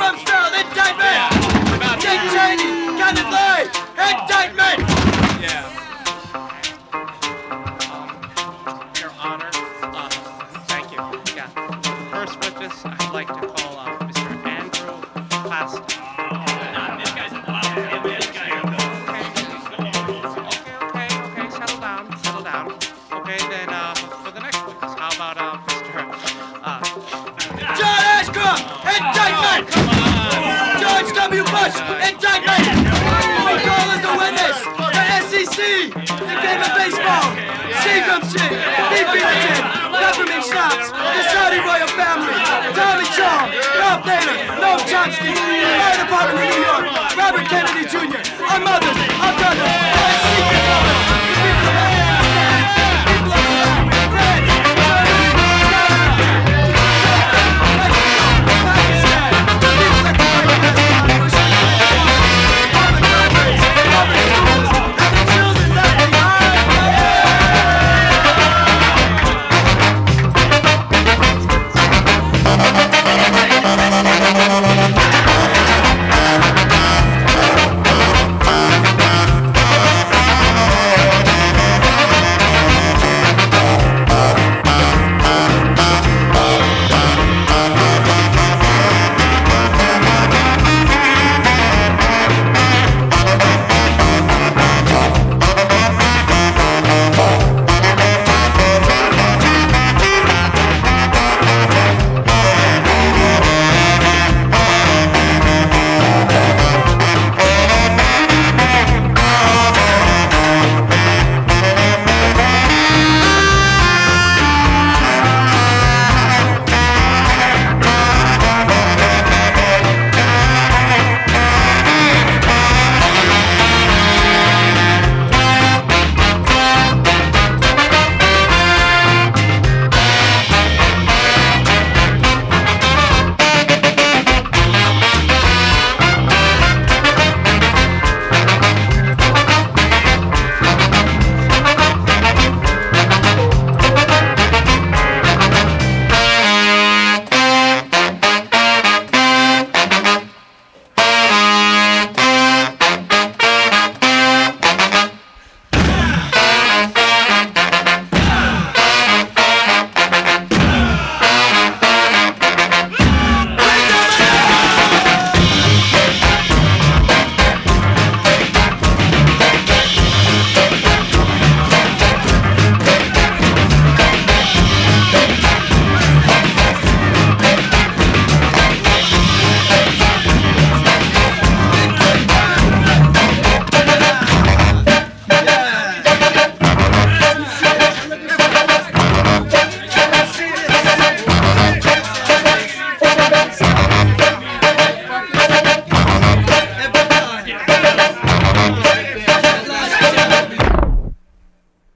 Donald Rumsfeld, indictment! Dick Cheney, Kenneth Lay, indictment! Yeah. Um, Your Honor, uh, thank you. Yeah. First witness, I'd like to call uh, Mr. Andrew Fastow. This guy's wow. This guy. Okay, okay, okay, settle down, settle down. Okay, then uh, for the next witness, how about uh, indictment! George W. Bush, indictment! We call as a witness the SEC, the game of baseball, Seagram Street, Beef Beaverton, Peppermint Shops, the Saudi royal family, Tommy Shaw,